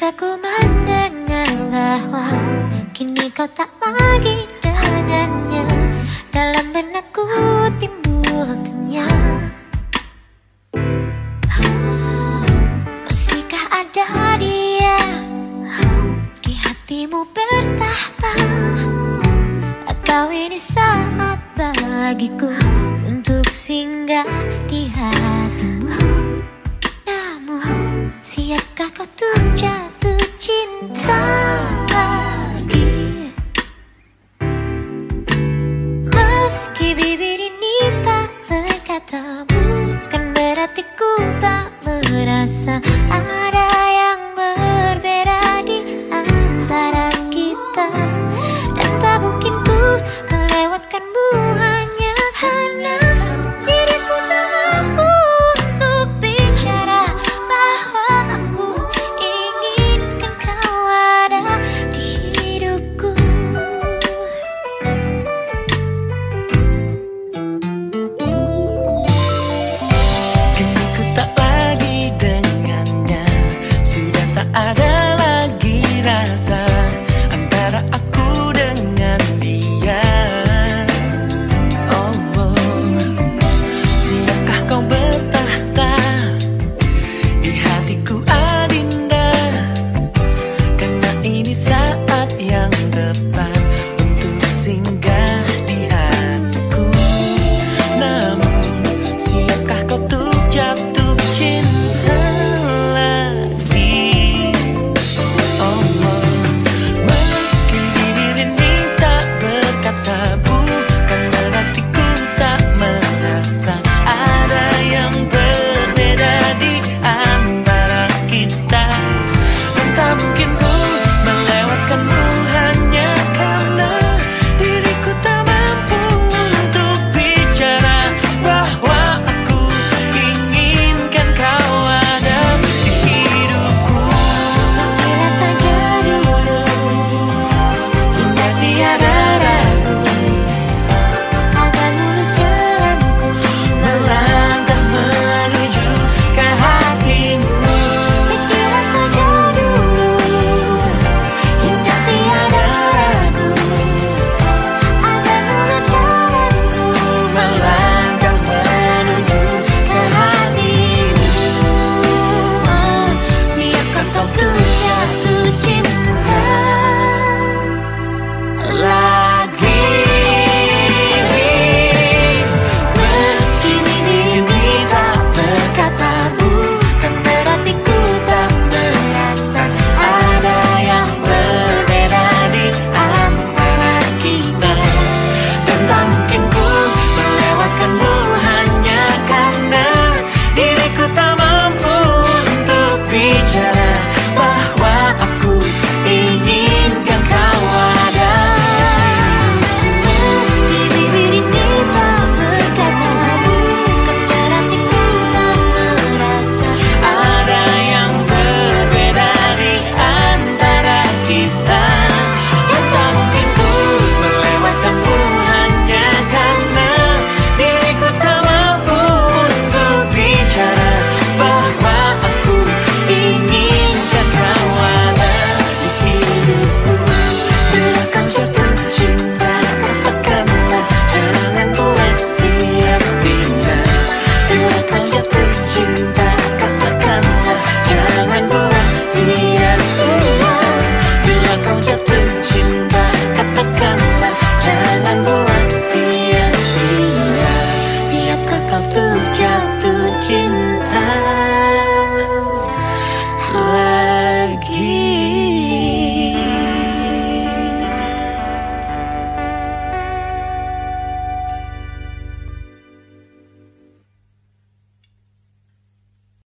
Ketika ku mendengar bahwa Kini kau tak lagi dengannya Dalam benakku timbul kenyang Masihkah ada dia Di hatimu bertahta? Atau ini salah bagiku untuk singgah di hatimu. Namun siapkah kau tuh jatuh cinta? Russian